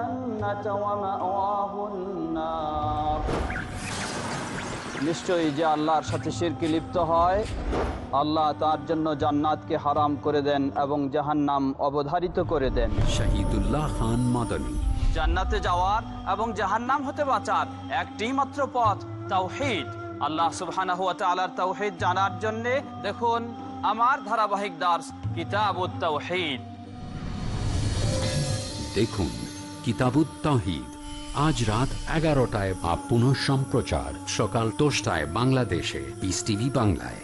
الجنة ومأواه النار নিশ্চয়ই যে আল্লাহর সাথে শিরকে লিপ্ত হয় আল্লাহ তার জন্য জান্নাতকে হারাম করে দেন এবং জাহান্নাম অবধারিত করে দেন শহীদুল্লাহ খান মাদানী জান্নাতে যাওয়ার এবং জাহান্নাম হতে বাঁচার একটি মাত্র পথ তাওহিদ আল্লাহ সুবহানাহু ওয়া তাআলার তাওহিদ জানার জন্য দেখুন আমার ধারাবাহিক দাস কিতাবুত তাওহিদ দেখুন তাহিদ আজ রাত এগারোটায় বা পুনঃ সম্প্রচার। সকাল দশটায় বাংলাদেশে। পিস টিভি বাংলায়।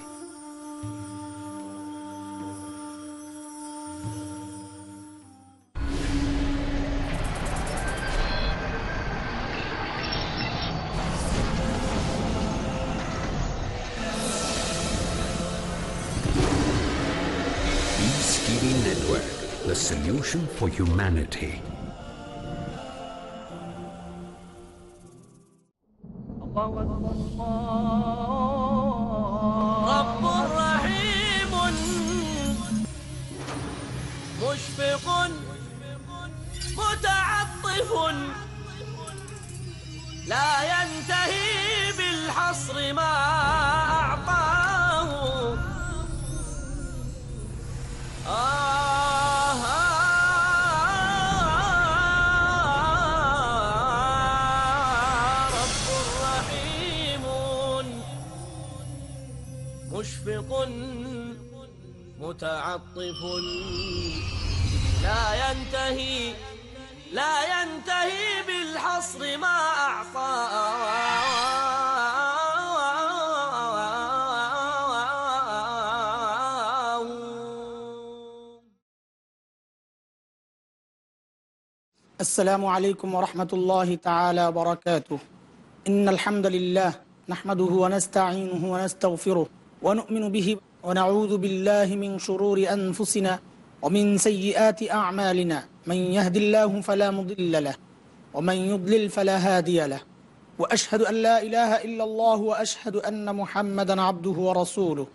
Network, the solution for humanity. رب متعطف لا ينتهي لا ينتهي بالحصر ما أعطاه السلام عليكم ورحمة الله تعالى وبركاته. إن الحمد لله نحمده ونستعينه ونستغفره ونؤمن به. ونعوذ بالله من شرور أنفسنا ومن سيئات أعمالنا. من يهد الله فلا مضل له ومن يضلل فلا هادي له. وأشهد أن لا إله إلا الله وأشهد أن محمدا عبده ورسوله.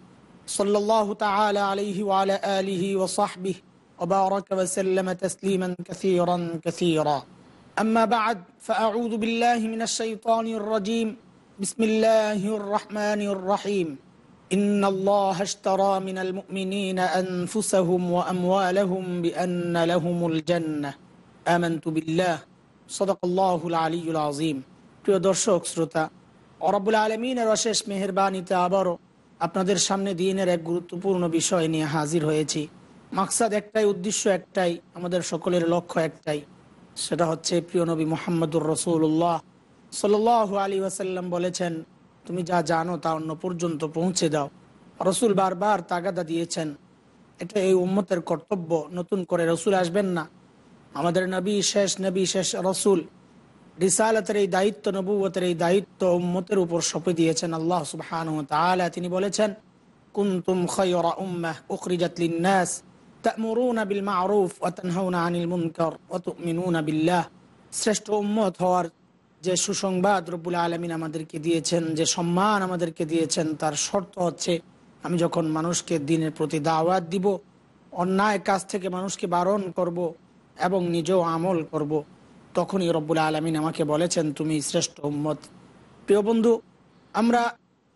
صلى الله تعالى عليه وعلى آله وصحبه وبارك وسلم تسليما كثيرا كثيرا. أما بعد فأعوذ بالله من الشيطان الرجيم. بسم الله الرحمن الرحيم. إن الله اشترى من المؤمنين أنفسهم وأموالهم بأن لهم الجنة آمنت بالله صدق الله العلي العظيم প্রিয় দর্শক শ্রোতা অরবুল আলমিনের অশেষ মেহরবানিতে আবারও আপনাদের সামনে দিনের এক গুরুত্বপূর্ণ বিষয় নিয়ে হাজির হয়েছি মাকসাদ একটাই উদ্দেশ্য একটাই আমাদের সকলের লক্ষ্য একটাই সেটা হচ্ছে প্রিয় নবী মোহাম্মদুর রসুল্লাহ সাল আলী ওয়াসাল্লাম বলেছেন তুমি যা জানো তা অন্য পর্যন্ত পৌঁছে দাও। রসুল বারবার তাগাদা দিয়েছেন। এটা এই উম্মতের কর্তব্য, নতুন করে রসুল আসবেন না। আমাদের নবী শেষ নবী শেষ রসুল। রিসালতের এই দায়িত্ব, নবুয়তের এই দায়িত্ব উম্মতের উপর সঁপে দিয়েছেন আল্লাহ সুবহান তিনি বলেছেন, কুনতুম খায়রা তা'মুরুনা বিল মা'রুফ ওয়া তানহাউনা আনিল মুনকার ওয়া তু'মিনুনা বিল্লাহ। শ্রেষ্ঠ উম্মত হওয়ার যে সুসংবাদ রব্বুল আলমিন আমাদেরকে দিয়েছেন, যে সম্মান আমাদেরকে দিয়েছেন, তার শর্ত হচ্ছে আমি যখন মানুষকে দিনের প্রতি দাওয়াত দিব, অন্যায় কাজ থেকে মানুষকে বারণ করব এবং নিজেও আমল করব, তখনই রব্বুল আলমিন আমাকে বলেছেন, তুমি শ্রেষ্ঠ উম্মত। প্রিয় বন্ধু, আমরা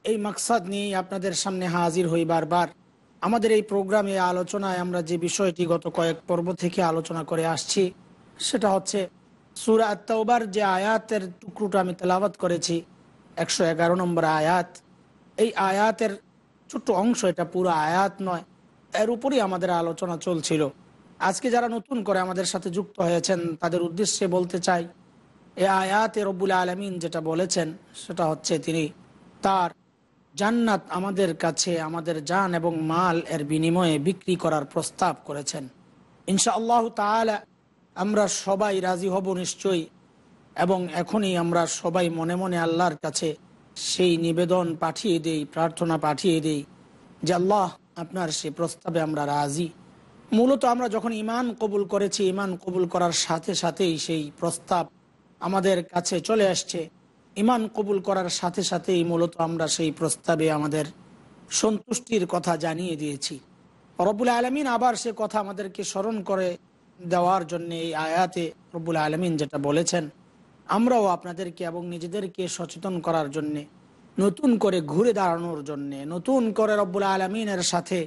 এই মাকসাদ নিয়েই আপনাদের সামনে হাজির হই বারবার। আমাদের এই প্রোগ্রামে আলোচনায় আমরা যে বিষয়টি গত কয়েক পর্ব থেকে আলোচনা করে আসছি, সেটা হচ্ছে সুরা আত্মাউবার যে আয়াতের টুকরোটা আমি তেলাওয়াত করেছি, একশো এগারো নম্বর আয়াত, এই আয়াতের ছোট্ট অংশ এটা পুরো আয়াত নয়, এর উপরই আমাদের আলোচনা চলছিল। আজকে যারা নতুন করে আমাদের সাথে যুক্ত হয়েছেন, তাদের উদ্দেশ্যে বলতে চাই, এ আয়াতে রব্বুল আলমিন যেটা বলেছেন, সেটা হচ্ছে তিনি তার জান্নাত আমাদের কাছে, আমাদের জান এবং মাল এর বিনিময়ে বিক্রি করার প্রস্তাব করেছেন। ইনশা আল্লাহ তালা আমরা সবাই রাজি হব নিশ্চয়ই, এবং এখনই আমরা সবাই মনে মনে আল্লাহর কাছে সেই নিবেদন পাঠিয়ে দেই, প্রার্থনা পাঠিয়ে দেই যে আল্লাহ, আপনার সে প্রস্তাবে আমরা রাজি। মূলত আমরা যখন ইমান কবুল করেছি ইমান কবুল করার সাথে সাথেই সেই প্রস্তাব আমাদের কাছে চলে আসছে। ইমান কবুল করার সাথে সাথেই মূলত আমরা সেই প্রস্তাবে আমাদের সন্তুষ্টির কথা জানিয়ে দিয়েছি। রবুল আলমিন আবার সে কথা আমাদেরকে স্মরণ করে দেওয়ার জন্য এই আয়াতে রব্বুল আলমিন যেটা বলেছেন, আমরাও আপনাদেরকে এবং নিজেদেরকে সচেতন করার জন্যে, নতুন করে ঘুরে দাঁড়ানোর জন্যে, নতুন করে রব্বুল আলমিনের সাথে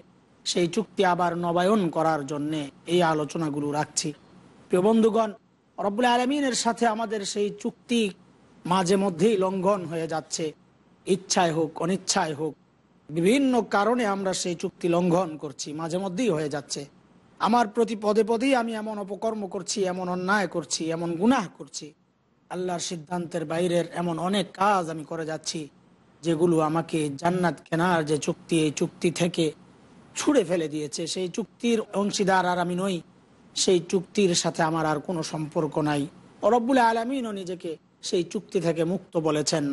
সেই চুক্তি আবার নবায়ন করার জন্যে এই আলোচনাগুলো রাখছি। প্রিয় বন্ধুগণ, রব্বুল আলমিনের সাথে আমাদের সেই চুক্তি মাঝে মধ্যেই লঙ্ঘন হয়ে যাচ্ছে। ইচ্ছায় হোক, অনিচ্ছায় হোক, বিভিন্ন কারণে আমরা সেই চুক্তি লঙ্ঘন করছি, মাঝে মধ্যেই হয়ে যাচ্ছে। আমার প্রতি পদে পদেই আমি এমন অপকর্ম করছি, এমন অন্যায় করছি, এমন গুনাহ করছি। আল্লাহর সিদ্ধান্তের বাইরের এমন অনেক কাজ আমি করে যাচ্ছি, যেগুলো আমাকে জান্নাত কেনার যে চুক্তি, এই চুক্তি থেকে ছুঁড়ে ফেলে দিয়েছে। সেই চুক্তির অংশীদার আর আমি নই, সেই চুক্তির সাথে আমার আর কোনো সম্পর্ক নাই। রব্বুল আলমিনও নিজেকে সেই চুক্তি থেকে মুক্ত বলেছেন।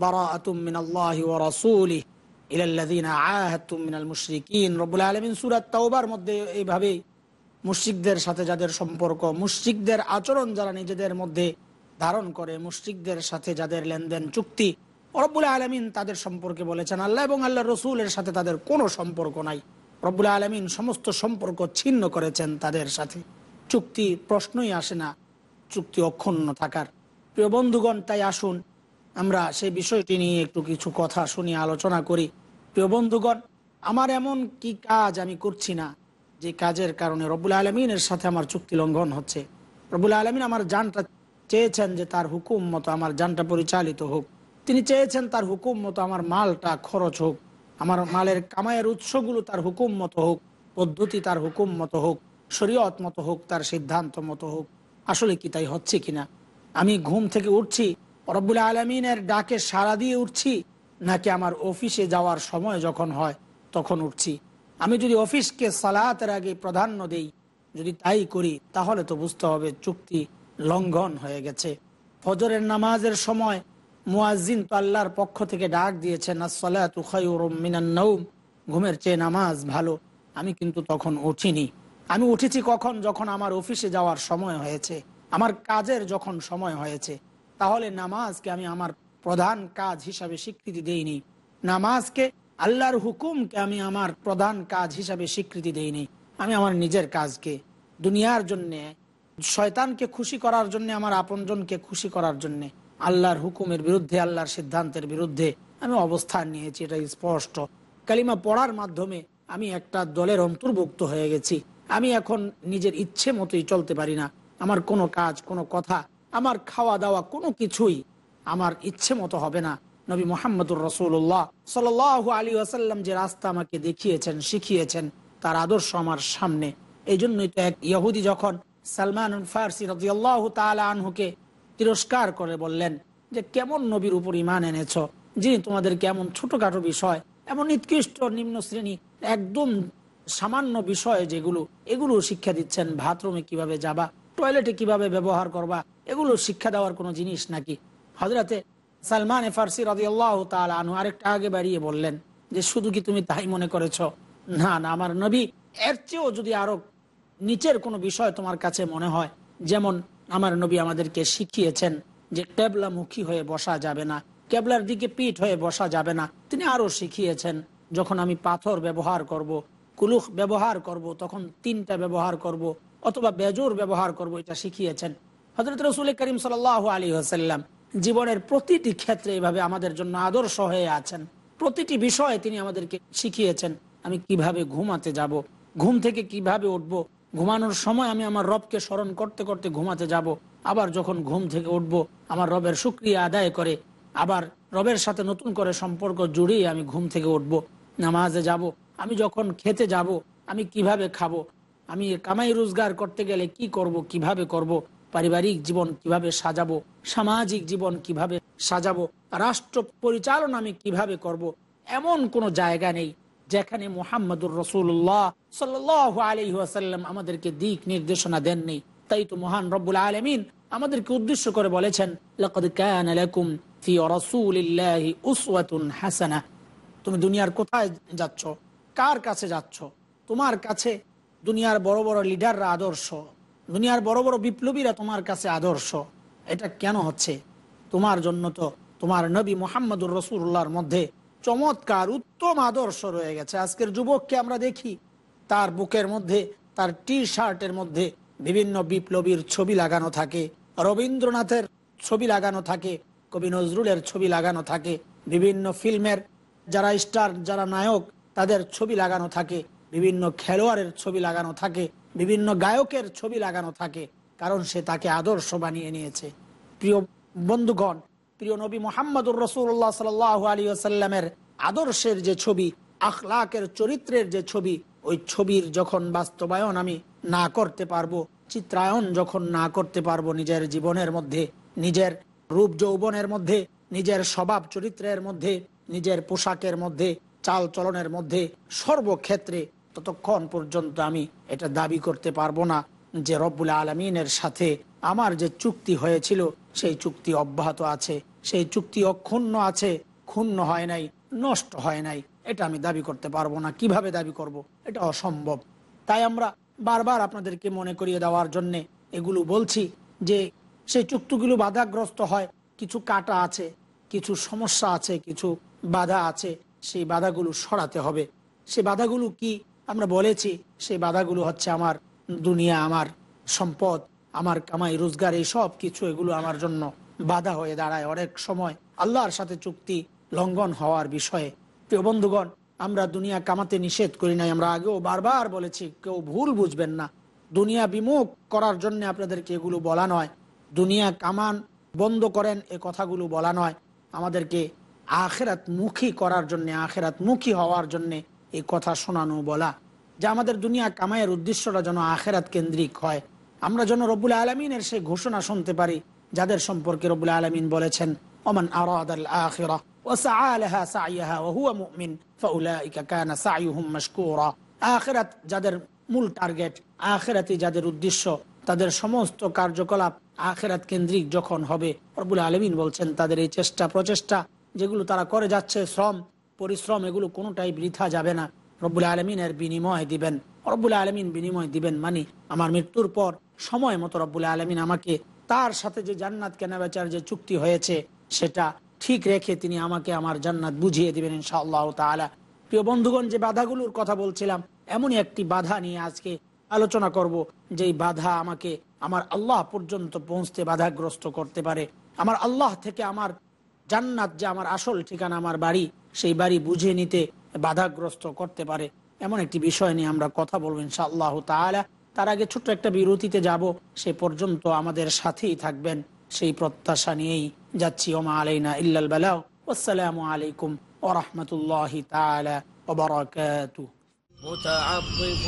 বারা আতুম মিনাল্লাহ ও রাসুলি ইলাল্লাযীনা আহাদতুম মিনাল মুশরিকিন। রব্বুল আলামিন সূরা তাওবার মধ্যে এইভাবেই মুশরিকদের সাথে যাদের সম্পর্ক, মুশরিকদের আচরণ যারা নিজেদের মধ্যে ধারণ করে, মুশরিকদের সাথে যাদের লেনদেন চুক্তি, রব্বুল আলমিন তাদের সম্পর্কে বলেছেন আল্লাহ এবং আল্লাহ রসুলের সাথে তাদের কোনো সম্পর্ক নাই। রব্বুল আলমিন সমস্ত সম্পর্ক ছিন্ন করেছেন তাদের সাথে। চুক্তি প্রশ্নই আসে না, চুক্তি অক্ষুণ্ণ থাকার। প্রিয় বন্ধুগণ, তাই আসুন, আমরা সেই বিষয়টি নিয়ে একটু কিছু কথা শুনি, আলোচনা করি। প্রিয় বন্ধুগণ, আমার এমন কি কাজ আমি করছি না যে কাজের কারণে রব্বুল আলমিনের সাথে আমার চুক্তি লঙ্ঘন হচ্ছে? রব্বুল আলমিন আমার জানটা চেয়েছেন যে তার হুকুম মতো আমার জানটা পরিচালিত হোক। তিনি চেয়েছেন তার হুকুম মতো আমার মালটা খরচ হোক। আমার মালের কামাইয়ের উৎসগুলো তার হুকুম মতো হোক, পদ্ধতি তার হুকুম মতো হোক, শরীয়ত মতো হোক, তার সিদ্ধান্ত মতো হোক। আসলে কি তাই হচ্ছে কিনা? আমি ঘুম থেকে উঠছি, রব্বুল আলমিনের ডাকে সাড়া দিয়ে উঠছি নাকি আমার অফিসে যাওয়ার সময় যখন হয়, তখন উঠছি। আমি যদি অফিসকে সালাতের আগে প্রাধান্য দেই, যদি তাই করি, তাহলে তো বুঝতে হবে চুক্তি লঙ্ঘন হয়ে গেছে। ফজরের নামাজের সময় মুয়াজ্জিন তো আল্লাহর পক্ষ থেকে ডাক দিয়েছেন আসসালাতু খায়রুম মিনান নৌম ঘুমের চেয়ে নামাজ ভালো। আমি কিন্তু তখন উঠিনি। আমি উঠেছি কখন? যখন আমার অফিসে যাওয়ার সময় হয়েছে। আমার কাজের যখন সময় হয়েছে, তাহলে নামাজকে আমি আমার প্রধান কাজ হিসাবে স্বীকৃতি দেইনি। নামাজকে আল্লাহর হুকুমকে আমি আমার প্রধান কাজ হিসাবে স্বীকৃতি দেইনি। আমি আমার নিজের কাজকে, দুনিয়ার জন্যে, শয়তানকে খুশি করার জন্য, আমার আপনজনকে খুশি করার জন্যে, আল্লাহর হুকুমের বিরুদ্ধে, আল্লাহর সিদ্ধান্তের বিরুদ্ধে আমি অবস্থান নিয়েছি এটা স্পষ্ট। কালিমা পড়ার মাধ্যমে আমি একটা দলের অন্তর্ভুক্ত হয়ে গেছি। আমি এখন নিজের ইচ্ছে মতোই চলতে পারি না। আমার কোনো কাজ, কোনো কথা, আমার খাওয়া দাওয়া কোনো কিছুই আমার ইচ্ছে মতো হবে না। নবী মোহাম্মদুর রসুল্লাহ সাল আলী আসাল্লাম যে রাস্তা আমাকে দেখিয়েছেন, শিখিয়েছেন, তার আদর্শ আমার সামনে। এই জন্যই তো এক ইহুদি যখন সালমান ফার্সি রাজিয়াল্লাহ তালা তিরস্কার করে বললেন যে, কেমন নবীর উপর ইমান এনেছ? যিনি তোমাদের কেমন ছোটখাটো বিষয়, এমন নিকৃষ্ট নিম্ন শ্রেণি, একদম সামান্য বিষয় যেগুলো, এগুলো শিক্ষা দিচ্ছেন। বাথরুমে কীভাবে যাবা? টয়লেটে কীভাবে ব্যবহার করবা? এগুলো শিক্ষা দেওয়ার কোনো জিনিস নাকি? হজরতে সালমান ফার্সি রাজিয়াল্লাহ তালা আনহু আরেকটা আগে বাড়িয়ে বললেন যে, শুধু কি তুমি তাই মনে করেছ না না, আমার নবী, এর চেয়েও যদি আরও নিচের কোনো বিষয় তোমার কাছে মনে হয়, যেমন আমার নবী আমাদেরকে শিখিয়েছেন যে কেবলামুখী হয়ে বসা যাবে না, কেবলার দিকে পিঠ হয়ে বসা যাবে না, তিনি আরও শিখিয়েছেন, যখন আমি পাথর ব্যবহার করব। কুলুখ ব্যবহার করব, তখন তিনটা ব্যবহার করব, অথবা বেজোর ব্যবহার করব, এটা শিখিয়েছেন হজরত রসুল করিম সাল আলী হাসাল্লাম জীবনের প্রতিটি ক্ষেত্রে এভাবে আমাদের জন্য আদর্শ হয়ে আছেন। প্রতিটি বিষয়ে তিনি আমাদেরকে শিখিয়েছেন, আমি কীভাবে ঘুমাতে যাব, ঘুম থেকে কীভাবে উঠবো, ঘুমানোর সময় আমি আমার রবকে স্মরণ করতে করতে ঘুমাতে যাব, আবার যখন ঘুম থেকে উঠবো, আমার রবের সুক্রিয়া আদায় করে, আবার রবের সাথে নতুন করে সম্পর্ক জুড়িয়ে আমি ঘুম থেকে উঠবো, নামাজে যাব, আমি যখন খেতে যাব, আমি কীভাবে খাব, আমি কামাই রোজগার করতে গেলে কি করব, কীভাবে করব পারিবারিক জীবন কীভাবে সাজাবো, সামাজিক জীবন কীভাবে সাজাবো, রাষ্ট্র পরিচালনা আমি কীভাবে করব। এমন কোনো জায়গা নেই যেখানে মোহাম্মদুর রসুল্লাহ সাল্লাহ আলহিহাসাল্লাম আমাদেরকে দিক নির্দেশনা দেননি তাই তো মহান রব্বুল আলমিন আমাদেরকে উদ্দেশ্য করে বলেছেন হাসানা। তুমি দুনিয়ার কোথায় যাচ্ছ? কার কাছে যাচ্ছ? তোমার কাছে দুনিয়ার বড় বড় লিডাররা আদর্শ। দুনিয়ার বড় বড় বিপ্লবীরা তোমার কাছে আদর্শ। এটা কেন হচ্ছে? তোমার জন্য তো তোমার নবী মোহাম্মদুর রসুল্লাহর মধ্যে চমৎকার উত্তম আদর্শ রয়ে গেছে। আজকের যুবককে আমরা দেখি, তার বুকের মধ্যে, তার টি শার্টের মধ্যে বিভিন্ন বিপ্লবীর ছবি লাগানো থাকে, রবীন্দ্রনাথের ছবি লাগানো থাকে, কবি নজরুলের ছবি লাগানো থাকে, বিভিন্ন ফিল্মের যারা স্টার, যারা নায়ক, তাদের ছবি লাগানো থাকে, বিভিন্ন খেলোয়াড়ের ছবি লাগানো থাকে বিভিন্ন গায়কের ছবি লাগানো থাকে, কারণ সে তাকে আদর্শ বানিয়ে নিয়েছে। প্রিয় বন্ধুগণ, প্রিয় নবী মোহাম্মদুর রসুল্লাহ সাল আলী আসাল্লামের আদর্শের যে ছবি, আখলাকের চরিত্রের যে ছবি, ওই ছবির যখন বাস্তবায়ন আমি না করতে পারব, চিত্রায়ন যখন না করতে পারব নিজের জীবনের মধ্যে, নিজের রূপ যৌবনের মধ্যে, নিজের স্বভাব চরিত্রের মধ্যে, নিজের পোশাকের মধ্যে চাল চলনের মধ্যে, সর্বক্ষেত্রে ততক্ষণ পর্যন্ত আমি এটা দাবি করতে পারব না যে রব্বুল আলমিনের সাথে আমার যে চুক্তি হয়েছিল, সেই চুক্তি অব্যাহত আছে, সেই চুক্তি অক্ষুণ্ণ আছে, ক্ষুণ্ণ হয় নাই, নষ্ট হয় নাই, এটা আমি দাবি করতে পারব না। কীভাবে দাবি করব। এটা অসম্ভব। তাই আমরা বারবার আপনাদেরকে মনে করিয়ে দেওয়ার জন্যে এগুলো বলছি যে সেই চুক্তিগুলো বাধাগ্রস্ত হয়, কিছু কাটা আছে, কিছু সমস্যা আছে, কিছু বাধা আছে, সেই বাধাগুলো সরাতে হবে। সে বাধাগুলো কি? আমরা বলেছি সেই বাধাগুলো হচ্ছে আমার দুনিয়া, আমার সম্পদ, আমার কামাই, রোজগার, এই সব কিছু, এগুলো আমার জন্য বাধা হয়ে দাঁড়ায় অনেক সময়। আল্লাহর সাথে চুক্তি লঙ্ঘন হওয়ার বিষয়ে। প্রিয় বন্ধুগণ, আমরা দুনিয়া কামাতে নিষেধ করি নাই। আমরা আগেও বারবার বলেছি, কেউ ভুল বুঝবেন না। দুনিয়া বিমুখ করার জন্য আপনাদেরকে এগুলো বলা নয়। দুনিয়া কামান বন্ধ করেন, এ কথাগুলো বলা নয়। আমাদেরকে আখেরাত মুখী করার জন্যে আখেরাত মুখী হওয়ার জন্য এই কথা শোনানো বলা, যা আমাদের দুনিয়া কামাইয়ের উদ্দেশ্যটা যেন আখেরাত কেন্দ্রিক হয়। আমরা যেন রবুল আলমিনের সেই ঘোষণা শুনতে পারি, যাদের সম্পর্কে রবুল আলমিন বলেছেন, ওমান আরাদাল আখিরা আখেরাত যাদের মূল টার্গেট আখেরাতি যাদের উদ্দেশ্য, তাদের সমস্ত কার্যকলাপ আখেরাত কেন্দ্রিক যখন হবে রবুল আলমিন বলছেন, তাদের এই চেষ্টা প্রচেষ্টা যেগুলো তারা করে যাচ্ছে, শ্রম পরিশ্রম, এগুলো কোনোটাই বৃথা যাবে না। রব্বুল আলমিনের বিনিময় দিবেন। রব্বুল আলমিন বিনিময় দিবেন মানে আমার মৃত্যুর পর সময় মতো রব্বুল আলমিন আমাকে তার সাথে যে জান্নাত কেনাবেচার যে চুক্তি হয়েছে, সেটা ঠিক রেখে তিনি আমাকে আমার জান্নাত বুঝিয়ে দিবেন ইনশাআল্লাহ তালা প্রিয় বন্ধুগণ, যে বাধাগুলোর কথা বলছিলাম, এমনই একটি বাধা নিয়ে আজকে আলোচনা করব, যেই বাধা আমাকে আমার আল্লাহ পর্যন্ত পৌঁছতে বাধাগ্রস্ত করতে পারে। আমার আল্লাহ থেকে আমার জান্নাত যে আমার আসল ঠিকানা, আমার বাড়ি সেই বাড়ি বুঝে নিতে বাধাগ্রস্ত করতে পারে এমন একটি বিষয় নিয়ে আমরা কথা বলবো ইনশাআল্লাহ তাআলা তার আগে ছোট্ট একটা বিরতিতে যাব সে পর্যন্ত আমাদের সাথেই থাকবেন সেই প্রত্যাশা নিয়েই যাচ্ছি ওমা আলাইনা ইল্লাল বালাও আসসালামু আলাইকুম ওরহমতুল্লাহ তাআলা ওবরাকাতুহু متعطف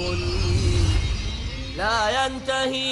لا ينتهي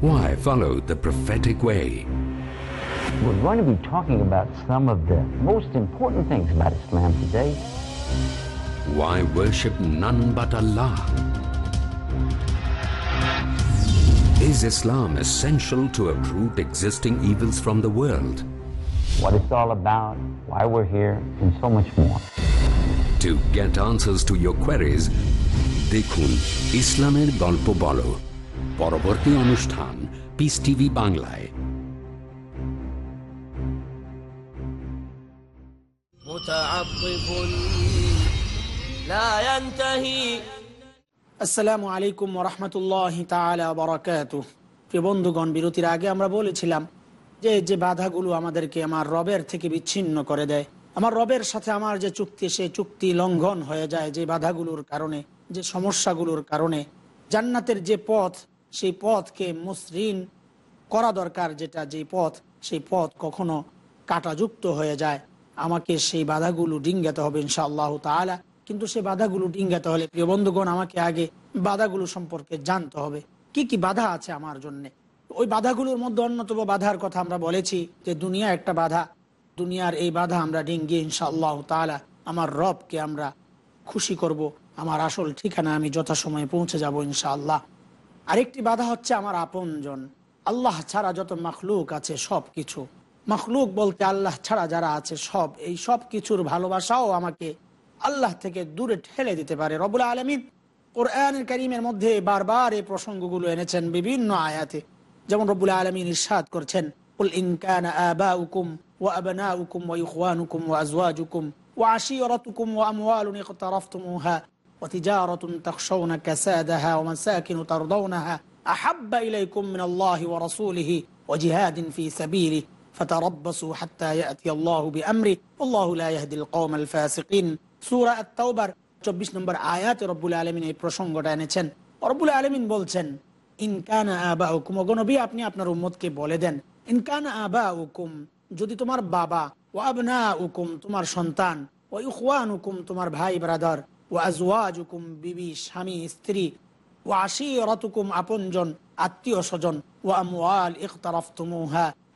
Why follow the prophetic way? We're going to be talking about some of the most important things about Islam today. Why worship none but Allah? Is Islam essential to uproot existing evils from the world? What it's all about, why we're here, and so much more. To get answers to your queries, দেখুন ইসলামের গল্প বলো পরবর্তী অনুষ্ঠান piece TV বাংলায়। আসসালামু আলাইকুম ওরহমতুল্লাহ তালাকাত প্রিয় বন্ধুগণ বিরতির আগে আমরা বলেছিলাম যে যে বাধাগুলো আমাদেরকে আমার রবের থেকে বিচ্ছিন্ন করে দেয়। আমার রবের সাথে আমার যে চুক্তি সে চুক্তি লঙ্ঘন হয়ে যায় যে বাধাগুলোর কারণে যে সমস্যাগুলোর কারণে। জান্নাতের যে পথ, সেই পথকে মসৃণ করা দরকার, যেটা যে পথ, সেই পথ কখনো কাটাযুক্ত হয়ে যায়। আমাকে সেই বাধাগুলো ডিঙ্গাতে হবে ইনশাআল্লাহ তাআলা। কিন্তু সেই বাধাগুলো ডিঙ্গাতে হলে, প্রিয় বন্ধুগণ, আমাকে আগে বাধাগুলো সম্পর্কে জানতে হবে। কি কি বাধা আছে আমার জন্য? ওই বাধাগুলোর মধ্যে অন্যতম বাধার কথা আমরা বলেছি যে, দুনিয়া একটা বাধা। দুনিয়ার এই বাধা আমরা ডিঙ্গিয়ে ইনশাআল্লাহ তাআলা, আমার রবকে আমরা খুশি করব। আমার আসল ঠিকানা আমি যথাসময়ে পৌঁছে যাব ইনশাআল্লাহ। আরেকটি বাধা হচ্ছে আমার আপনজন। আল্লাহ ছাড়া যত মখলুক আছে সব কিছু মখলুক বলতে আল্লাহ ছাড়া যারা আছে সব, এই সব কিছুর ভালোবাসাও আমাকে আল্লাহ থেকে দূরে ঠেলে দিতে পারে। রবুল আলমিন কোরআনের করিমের মধ্যে বারবার এই প্রসঙ্গগুলো এনেছেন বিভিন্ন আয়াতে। যেমন রবুল আলমিন ইসাদ করছেন উল ইনকান আবা উকুম ও আবনা উকুম ও ও وتجارة تخشون كسادها ومساكن ترضونها أحب إليكم من الله ورسوله وجهاد في سبيله فتربصوا حتى يأتي الله بأمره والله لا يهدي القوم الفاسقين سورة التوبة 24 নম্বর আয়াতে রব্বুল আলমিন এই প্রসঙ্গটা এনেছেন রব্বুল আলমিন বলছেন ইনকানা আবা হুকুম অগনবী আপনি আপনার উম্মতকে বলে দেন ইনকানা আবা হুকুম যদি তোমার বাবা ও আবনা হুকুম তোমার সন্তান ও ইখওয়ান হুকুম তোমার ভাই ব্রাদার বিবি স্বামী, স্ত্রী আপনজন, আত্মীয় স্বজন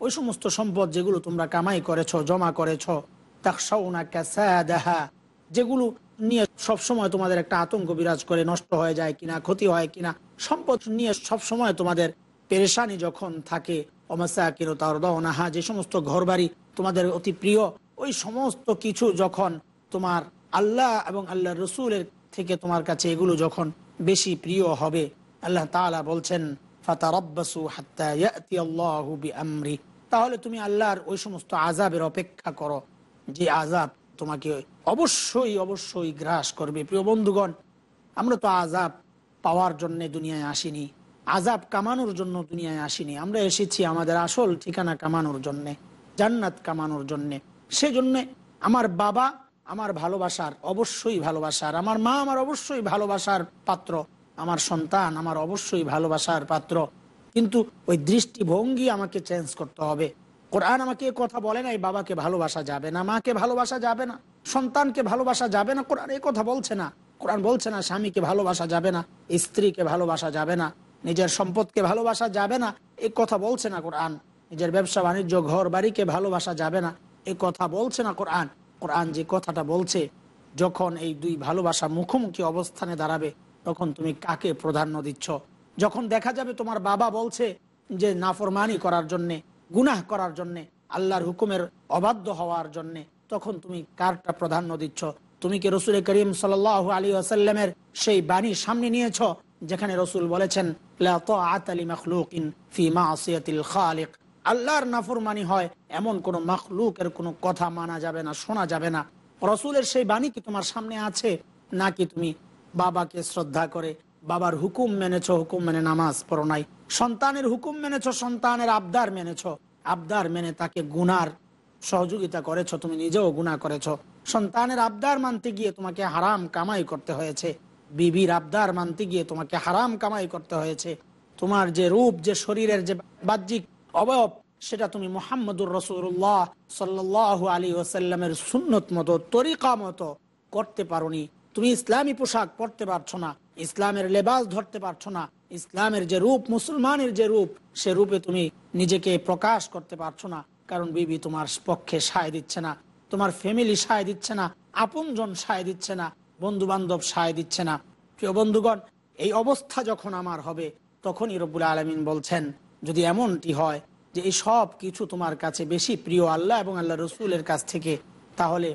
ওই সমস্ত সম্পদ যেগুলো তোমরা কামাই করেছ, জমা যেগুলো নিয়ে সব সময় তোমাদের একটা আতঙ্ক বিরাজ করে, নষ্ট হয়ে যায় কিনা, ক্ষতি হয় কিনা, সম্পদ নিয়ে সব সময় তোমাদের পেরেশানি যখন থাকে তার যে সমস্ত ঘরবাড়ি তোমাদের অতি প্রিয়, ওই সমস্ত কিছু যখন তোমার আল্লাহ এবং আল্লাহ রসুলের থেকে তোমার কাছে এগুলো যখন বেশি প্রিয় হবে, আল্লাহ তাআলা বলছেন তাহলে তুমি আল্লাহর ওই সমস্ত আজাবের অপেক্ষা করো, যে আযাব তোমাকে অবশ্যই অবশ্যই গ্রাস করবে। প্রিয় বন্ধুগণ, আমরা তো আযাব পাওয়ার জন্য দুনিয়ায় আসিনি, আযাব কামানোর জন্য দুনিয়ায় আসিনি। আমরা এসেছি আমাদের আসল ঠিকানা কামানোর জন্যে, জান্নাত কামানোর জন্যে। সেজন্যে আমার বাবা আমার ভালোবাসার অবশ্যই ভালোবাসার, আমার মা আমার অবশ্যই ভালোবাসার পাত্র, আমার সন্তান আমার অবশ্যই ভালোবাসার পাত্র। কিন্তু ওই দৃষ্টিভঙ্গি আমাকে চেঞ্জ করতে হবে। কোরআন আমাকে এ কথা বলে নাই, বাবাকে ভালোবাসা যাবে না, মাকে ভালোবাসা যাবে না, সন্তানকে ভালোবাসা যাবে না, কোরআন এই কথা বলছে না। কোরআন বলছে না, স্বামীকে ভালোবাসা যাবে না, স্ত্রীকে ভালোবাসা যাবে না, নিজের সম্পদকে ভালোবাসা যাবে না এই কথা বলছে না কোরআন। নিজের ব্যবসা, বাণিজ্য ঘর বাড়িকে ভালোবাসা যাবে না এই কথা বলছে না কোরআন। কোরআন যে কথাটা বলছে, যখন এই দুই ভালোবাসা মুখোমুখি অবস্থানে দাঁড়াবে, তখন তুমি কাকে প্রাধান্য দিচ্ছ? যখন দেখা যাবে তোমার বাবা বলছে যে নাফরমানি করার জন্যে, গুনাহ করার জন্যে, আল্লাহর হুকুমের অবাধ্য হওয়ার জন্যে, তখন তুমি কারটা প্রাধান্য দিচ্ছ? তুমি কি রসুল করিম সাল আলী আসাল্লামের সেই বাণী সামনে নিয়েছ, যেখানে রসুল বলেছেন ফি মাসিয়াতিল খালিক আল্লাহর নাফরমানি হয়, এমন কোন মাখলুকের কোনো কথা মানা যাবে না, শোনা যাবে না। রসুলের সেই বাণী কি তোমার সামনে আছে, নাকি তুমি বাবাকে শ্রদ্ধা করে বাবার হুকুম মেনেছ, হুকুম মেনে নামাজ পড়ো নাই? সন্তানের হুকুম মেনেছ, সন্তানের আবদার মেনেছ। আবদার মেনে তাকে গুনার সহযোগিতা করেছ, তুমি নিজেও গুণা করেছ। সন্তানের আবদার মানতে গিয়ে তোমাকে হারাম কামাই করতে হয়েছে। বিবির আবদার মানতে গিয়ে তোমাকে হারাম কামাই করতে হয়েছে। তোমার যে রূপ, যে শরীরের যে বাহ্যিক অবয়ব, সেটা তুমি মোহাম্মদুর রসুল্লাহ সাল্লাহ আলী ওসাল্লামের সুন্নত মতো, তরিকা মতো করতে পারোনি। তুমি ইসলামী পোশাক পরতে পারছ না, ইসলামের লেবাস ধরতে পারছ না, ইসলামের যে রূপ, মুসলমানের যে রূপ, সে রূপে তুমি নিজেকে প্রকাশ করতে পারছ না। কারণ বিবি তোমার পক্ষে সায় দিচ্ছে না, তোমার ফ্যামিলি সায় দিচ্ছে না, আপনজন সায় দিচ্ছে না বন্ধু বান্ধব সায় দিচ্ছে না। প্রিয় বন্ধুগণ, এই অবস্থা যখন আমার হবে, তখনই রব্বুল আলমিন বলছেন যদি এমনটি হয় যে এই সব কিছু তোমার কাছে বেশি প্রিয় আল্লাহ এবং আল্লাহ রসুলের কাছ থেকে, তাহলে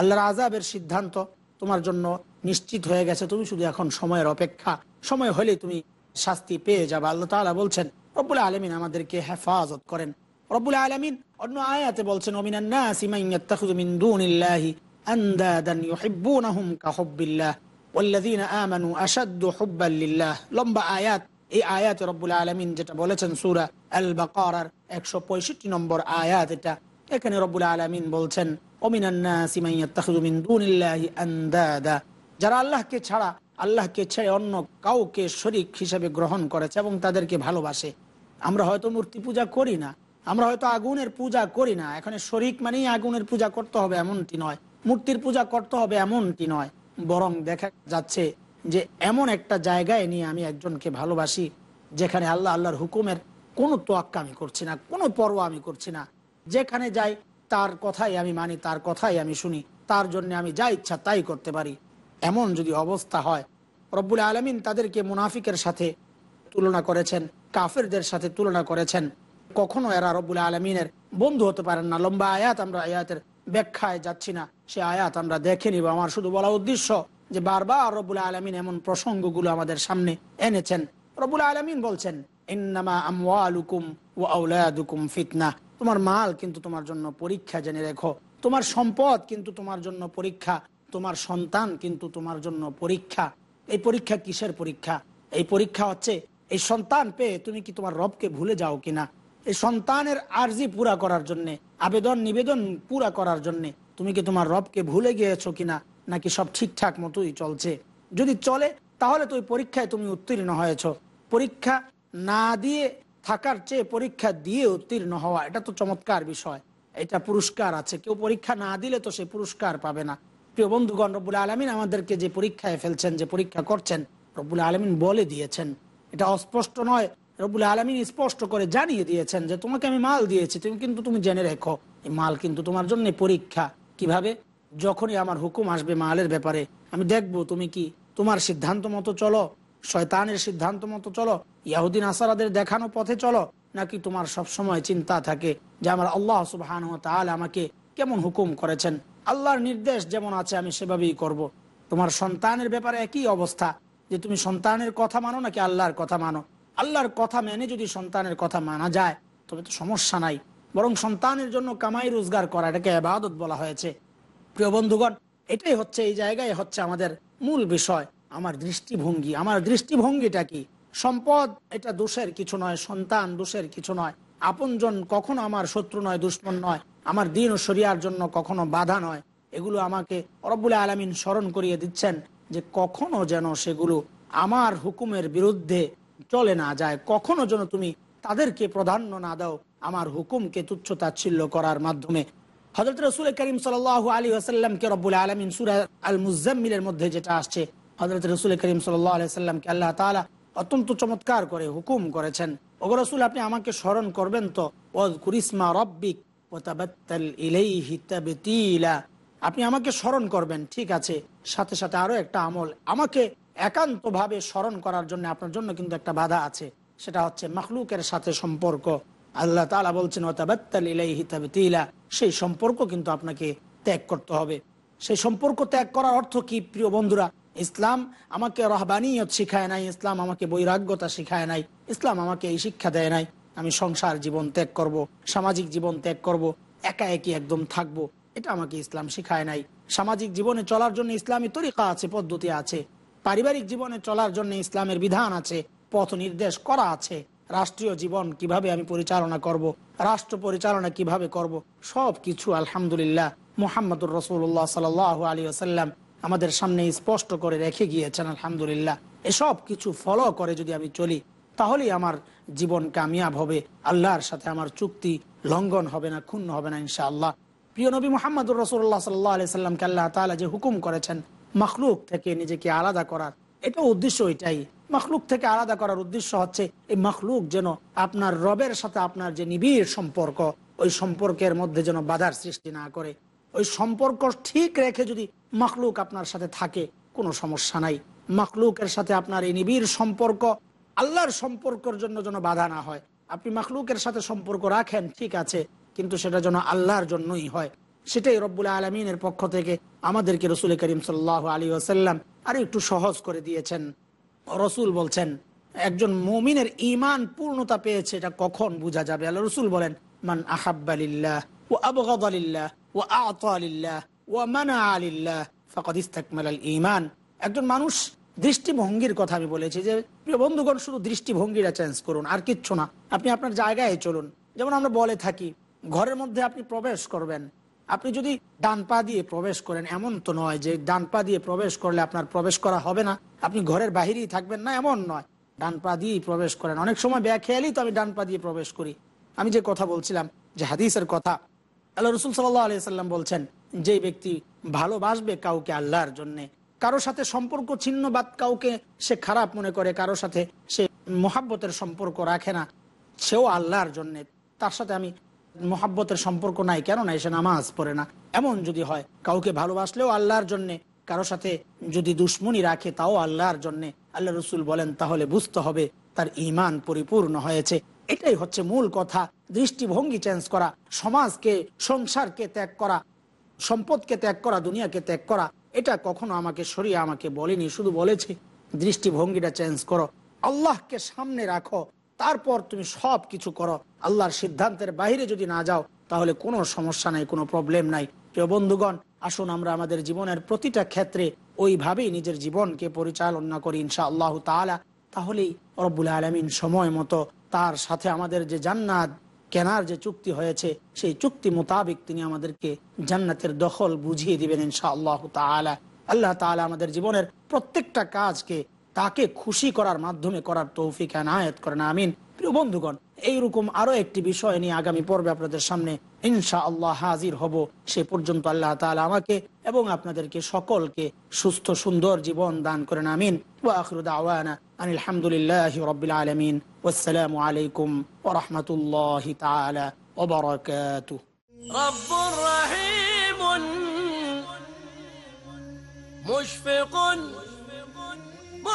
আল্লাহর আজাবের সিদ্ধান্ত তোমার জন্য নিশ্চিত হয়ে গেছে। তুমি শুধু এখন সময়ের অপেক্ষা, সময় হলে তুমি শাস্তি পেয়ে যাবে। আল্লাহ তাআলা বলছেন, রব্বুল আলমিন আমাদেরকে হেফাজত করেন। রব্বুল আলমিন অন্য আয়াতে বলছেন অমিনান নাসি মান ইয়াত্তাখিযু মিন দুনিল্লাহি আনদাদান ইউহিব্বুনাহুম কাহুব্বিল্লাহ। ওয়াল্লাযীনা আমানু আশাদ্দু হুব্বান লিল্লাহ লম্বা আয়াত, এই আয়াতে যেটা বলেছেন বাকারার 165 নম্বর আয়াত এটা। এখানে বলছেন যারা আল্লাহকে ছাড়া, আল্লাহকে অন্য কাউকে শরিক হিসেবে গ্রহণ করেছে এবং তাদেরকে ভালোবাসে, আমরা হয়তো মূর্তি পূজা করি না, আমরা হয়তো আগুনের পূজা করি না। এখানে শরিক মানেই আগুনের পূজা করতে হবে এমনটি নয়, মূর্তির পূজা করতে হবে এমনটি নয়। বরং দেখা যাচ্ছে যে এমন একটা জায়গায় নিয়ে আমি একজনকে ভালোবাসি, যেখানে আল্লাহ আল্লাহর হুকুমের কোনো তোয়াক্কা আমি করছি না, কোনো পরোয়া আমি করছি না। যেখানে যাই, তার কথাই আমি মানি, তার কথাই আমি শুনি, তার জন্য আমি যা ইচ্ছা তাই করতে পারি। এমন যদি অবস্থা হয়, রব্বুল আলমিন তাদেরকে মুনাফিকের সাথে তুলনা করেছেন, কাফেরদের সাথে তুলনা করেছেন। কখনো এরা রব্বুল আলমিনের বন্ধু হতে পারেন না। লম্বা আয়াত আমরা আয়াতের ব্যাখ্যায় যাচ্ছি না। সে আয়াত আমরা দেখে নিব। আমার শুধু বলা উদ্দেশ্য যে বারবার রব্বুল আলমিন এমন প্রসঙ্গগুলো আমাদের সামনে এনেছেন। রব্বুল আলমিন বলছেন, ইন্নামা আমওয়ালুকুম ও আউলাদুকুম ফিতনা। তোমার মাল কিন্তু তোমার জন্য পরীক্ষা জেনে রেখো। তোমার সম্পদ কিন্তু তোমার জন্য পরীক্ষা। তোমার সন্তান কিন্তু তোমার জন্য পরীক্ষা। এই পরীক্ষা কিসের পরীক্ষা? এই পরীক্ষা হচ্ছে, এই সন্তান পেয়ে তুমি কি তোমার রবকে ভুলে যাও কিনা? এই সন্তানের আর্জি পুরা করার জন্যে, আবেদন, নিবেদন পুরা করার জন্য, তুমি কি তোমার রবকে ভুলে গিয়েছো কিনা, নাকি সব ঠিকঠাক মতোই চলছে? যদি চলে, তাহলে তো ওই পরীক্ষায় তুমি উত্তীর্ণ হয়েছ। পরীক্ষা না দিয়ে, থাকার চেয়ে পরীক্ষা দিয়ে উত্তীর্ণ হওয়া, এটা তো চমৎকার বিষয়। এটা পুরস্কার আছে। কেউ পরীক্ষা না দিলে তো সে পুরস্কার পাবে না। প্রিয় বন্ধুগণ, রব্বুল আলমিন আমাদেরকে যে পরীক্ষায় ফেলছেন, যে পরীক্ষা করছেন, রব্বুল আলমিন বলে দিয়েছেন। এটা অস্পষ্ট নয় রব্বুল আলমিন স্পষ্ট করে জানিয়ে দিয়েছেন যে, তোমাকে আমি মাল দিয়েছি, তুমি কিন্তু তুমি জেনে রেখো, এই মাল কিন্তু তোমার জন্য পরীক্ষা। কীভাবে? যখনই আমার হুকুম আসবে মালের ব্যাপারে, আমি দেখব তুমি কি তোমার সিদ্ধান্ত মতো চলো, শয়তানের সিদ্ধান্ত মতো চলো ইয়াহুদ্দিন আসারাদের দেখানো পথে চলো, নাকি তোমার সব সময় চিন্তা থাকে যে, আমার আল্লাহ সুবহান তাহলে আমাকে কেমন হুকুম করেছেন? আল্লাহর নির্দেশ যেমন আছে, আমি সেভাবেই করব। তোমার সন্তানের ব্যাপারে একই অবস্থা, যে তুমি সন্তানের কথা মানো নাকি আল্লাহর কথা মানো? আল্লাহর কথা মেনে যদি সন্তানের কথা মানা যায়, তবে তো সমস্যা নাই। বরং সন্তানের জন্য কামাই রোজগার করা, এটাকে আবাদত বলা হয়েছে। প্রিয় বন্ধুগণ, এটাই হচ্ছে, এই জায়গায় হচ্ছে আমাদের মূল বিষয়, আমার দৃষ্টিভঙ্গি। আমার দৃষ্টিভঙ্গিটা কি? সম্পদ এটা দোষের কিছু নয়, সন্তান দোষের কিছু নয়। আপনজন কখনো আমার শত্রু নয়, দুশ্মন নয়। আমার দিন ও শরিয়ার জন্য কখনো বাধা নয়। এগুলো আমাকে রব্বুল আলমিন স্মরণ করিয়ে দিচ্ছেন যে কখনো যেন সেগুলো আমার হুকুমের বিরুদ্ধে চলে না যায়, কখনো যেন তুমি তাদেরকে প্রাধান্য না দাও, আমার হুকুমকে তুচ্ছ তাচ্ছিল্য করার মাধ্যমে। হজরত রসুল করিম সাল আলী আসাল্লামকে রব্বুল আলমিন সুরা আল মুজাম্মিলের মধ্যে যেটা আসছে হজরত রসুল করিম সাল আলাইসাল্লামকে আল্লাহ তালা অত্যন্ত চমৎকার করে হুকুম করেছেন। ওগো রসুল, আপনি আমাকে স্মরণ করবেন তো? ওদ কুরিসমা রব্বিক আপনি আমাকে স্মরণ করবেন, ঠিক আছে। সাথে সাথে আরও একটা আমল। আমাকে একান্ত ভাবে স্মরণ করার জন্য আপনার জন্য কিন্তু একটা বাধা আছে। সেটা হচ্ছে মখলুকের সাথে সম্পর্ক। আল্লাহ তালা বলছেন সেই সম্পর্ক কিন্তু আপনাকে ত্যাগ করতে হবে। সেই সম্পর্ক ত্যাগ করার অর্থ কি, প্রিয় বন্ধুরা? ইসলাম আমাকে রহবানিয়ত শিখায় নাই, ইসলাম আমাকে বৈরাগ্যতা শিখায় নাই, ইসলাম আমাকে এই শিক্ষা দেয় নাই। আমি সংসার জীবন ত্যাগ করব। সামাজিক জীবন ত্যাগ করব। একা একই একদম থাকব। এটা আমাকে ইসলাম শিখায় নাই। সামাজিক জীবনে চলার জন্য ইসলামী তরিকা আছে, পদ্ধতি আছে। পারিবারিক জীবনে চলার জন্য ইসলামের বিধান আছে, পথ নির্দেশ করা আছে রাষ্ট্রীয় জীবন কীভাবে আমি পরিচালনা করব। রাষ্ট্র পরিচালনা কীভাবে করব। সব কিছু আলহামদুলিল্লাহ মোহাম্মদুর রসুল্লাহ সাল আলী আসাল্লাম আমাদের সামনে স্পষ্ট করে রেখে গিয়েছেন আলহামদুলিল্লাহ এসব কিছু ফলো করে যদি আমি চলি, তাহলেই আমার জীবন কামিয়াব হবে, আল্লাহর সাথে আমার চুক্তি লঙ্ঘন হবে না, ক্ষুণ্ণ হবে না ইনশাআল্লাহ প্রিয় নবী মোহাম্মদুর রসুল্লাহ সাল্লাহ আলি সাল্লামকে আল্লাহ তালা যে হুকুম করেছেন মখলুক থেকে নিজেকে আলাদা করার। এটা উদ্দেশ্য এটাই। মখলুক থেকে আলাদা করার উদ্দেশ্য হচ্ছে এই মখলুক যেন আপনার রবের সাথে আপনার যে নিবিড় সম্পর্ক, ওই সম্পর্কের মধ্যে যেন বাধার সৃষ্টি না করে। ওই সম্পর্ক ঠিক রেখে যদি মখলুক আপনার সাথে থাকে, কোনো সমস্যা নাই। মখলুকের সাথে আপনার এই নিবিড় সম্পর্ক, আল্লাহর সম্পর্কের জন্য যেন বাধা না হয়। আপনি মখলুকের সাথে সম্পর্ক রাখেন, ঠিক আছে, কিন্তু সেটা যেন আল্লাহর জন্যই হয়। সেটাই রব্বুল আলমিনের পক্ষ থেকে আমাদেরকে রসুল করিম সাল্লাহ আলী আসাল্লাম আর একটু সহজ করে দিয়েছেন। রসুল বলছেন, একজন মমিনের ইমান পূর্ণতা পেয়েছে, এটা কখন বোঝা যাবে? আল্লাহ রসুল বলেন, মান আহাব্বালিল্লাহ ও আবগাদালিল্লাহ ও আতালিল্লাহ ও মানা আলিল্লাহ ফকদ ইস্তাকমাল আল ইমান একজন মানুষ দৃষ্টিভঙ্গির কথা আমি বলেছি যে, প্রিয় বন্ধুগণ, শুধু দৃষ্টিভঙ্গিটা চেঞ্জ করুন, আর কিচ্ছু না। আপনি আপনার জায়গায় চলুন। যেমন আমরা বলে থাকি, ঘরের মধ্যে আপনি প্রবেশ করবেন আপনি যদি ডান পা দিয়ে প্রবেশ করেন, এমন তো নয় যে ডান পা দিয়ে প্রবেশ করলে আপনার প্রবেশ করা হবে না। আপনি ঘরের বাহিরেই থাকবেন না, এমন নয়। ডান পা দিয়েই প্রবেশ করেন। অনেক সময় ব্যাখ্যালেই তো আমি ডান পা দিয়ে প্রবেশ করি। আমি যে কথা বলছিলাম, যে হাদিসের কথা, আল্লাহ রসুল সাল্লাহ আলিয়া সাল্লাম বলছেন, যে ব্যক্তি ভালোবাসবে কাউকে আল্লাহর জন্যে কারও সাথে সম্পর্ক ছিন্ন বাদ কাউকে সে খারাপ মনে করে কারও সাথে সে মোহাব্বতের সম্পর্ক রাখে না, সেও আল্লাহর জন্যে। তার সাথে আমি মোহাব্বতের সম্পর্ক নাই, কেন নাই সে নামাজ পড়ে না। এমন যদি হয়, কাউকে ভালোবাসলেও আল্লাহর জন্যে, কারও সাথে যদি দুশ্মনী রাখে, তাও আল্লাহর জন্যে। আল্লাহ রসুল বলেন, তাহলে বুঝতে হবে তার ইমান পরিপূর্ণ হয়েছে। এটাই হচ্ছে মূল কথা। দৃষ্টিভঙ্গি চেঞ্জ করা, সমাজকে, সংসারকে ত্যাগ করা, সম্পদকে ত্যাগ করা, দুনিয়াকে ত্যাগ করা, এটা কখনো আমাকে সরিয়ে আমাকে বলেনি, শুধু বলেছে, দৃষ্টিভঙ্গিটা চেঞ্জ করো। আল্লাহকে সামনে রাখো। তারপর তুমি সব কিছু করো। আল্লাহর সিদ্ধান্তের বাইরে যদি না যাও, তাহলে কোনো সমস্যা নাই, কোনো প্রবলেম নাই। প্রিয় বন্ধুগণ, আসুন আমরা আমাদের জীবনের প্রতিটা ক্ষেত্রে ওইভাবেই নিজের জীবনকে পরিচালনা করি ইনশা আল্লাহ তালা তাহলেই রব্বুল আলমিন সময় মতো তার সাথে আমাদের যে জান্নাত কেনার যে চুক্তি হয়েছে, সেই চুক্তি মোতাবেক তিনি আমাদেরকে জান্নাতের দখল বুঝিয়ে দিবেন ইনশা আল্লাহ তালা আল্লাহ তালা আমাদের জীবনের প্রত্যেকটা কাজকে তাকে খুশি করার মাধ্যমে করার তৌফিক আনায়ত করেন আমিন প্রিয় বন্ধুগণ এইরকম আরো একটি বিষয় নিয়ে আগামী পর্বে আপনাদের সামনে ইনশা আল্লাহ হাজির হব সে পর্যন্ত আল্লাহ তালা আমাকে এবং আপনাদেরকে সকলকে সুস্থ সুন্দর জীবন দান করেন আমিন ওয়াখরুদ আওয়ানা আনিল আলহামদুলিল্লাহ রবিল আলমিন ওসালামু আলাইকুম ওরহমতুল্লাহ তালা ওবরাকাতুহ رب رحيم مشفق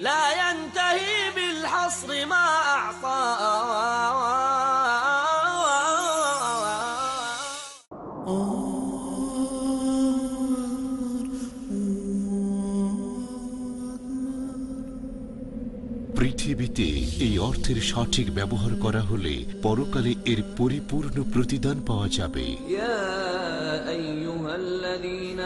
لا ينتهي بالحصر ما أعطى পৃথিবীতে এই অর্থের সঠিক ব্যবহার করা হলে পরকালে এর পরিপূর্ণ প্রতিদান পাওয়া যাবে يا أيها الذين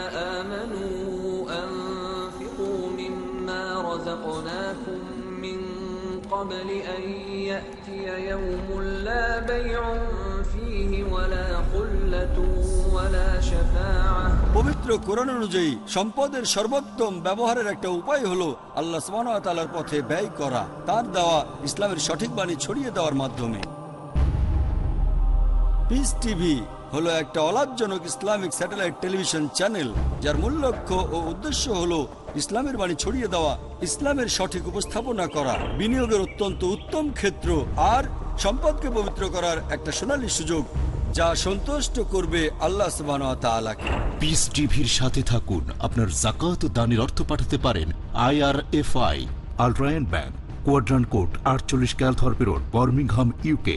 رزقناكم من قبل أن يأتي يوم لا بيع فيه ولا خلة ولا شفاعة পবিত্র কোরআন অনুযায়ী সম্পদের সর্বোত্তম ব্যবহারের একটা উপায় হলো আল্লাহ সুবাহর পথে ব্যয় করা তার দেওয়া ইসলামের সঠিক বাণী ছড়িয়ে দেওয়ার মাধ্যমে পিস টিভি হলো একটা অলাভজনক ইসলামিক স্যাটেলাইট টেলিভিশন চ্যানেল, যার মূল লক্ষ্য ও উদ্দেশ্য হলো ইসলামের বাণী ছড়িয়ে দেওয়া, ইসলামের সঠিক উপস্থাপনা করা। বিনিয়োগের অত্যন্ত উত্তম ক্ষেত্র আর সম্পদকে পবিত্র করার একটা সোনালী সুযোগ, যা সন্তুষ্ট করবে আল্লাহ সুবাহ তাআলাকে। পিস টিভির সাথে থাকুন। আপনার জাকাত দানের অর্থ পাঠাতে পারেন I R IRFI Al Rayan bank quadrant code আটচল্লিশ Calthorpe road Birmingham UK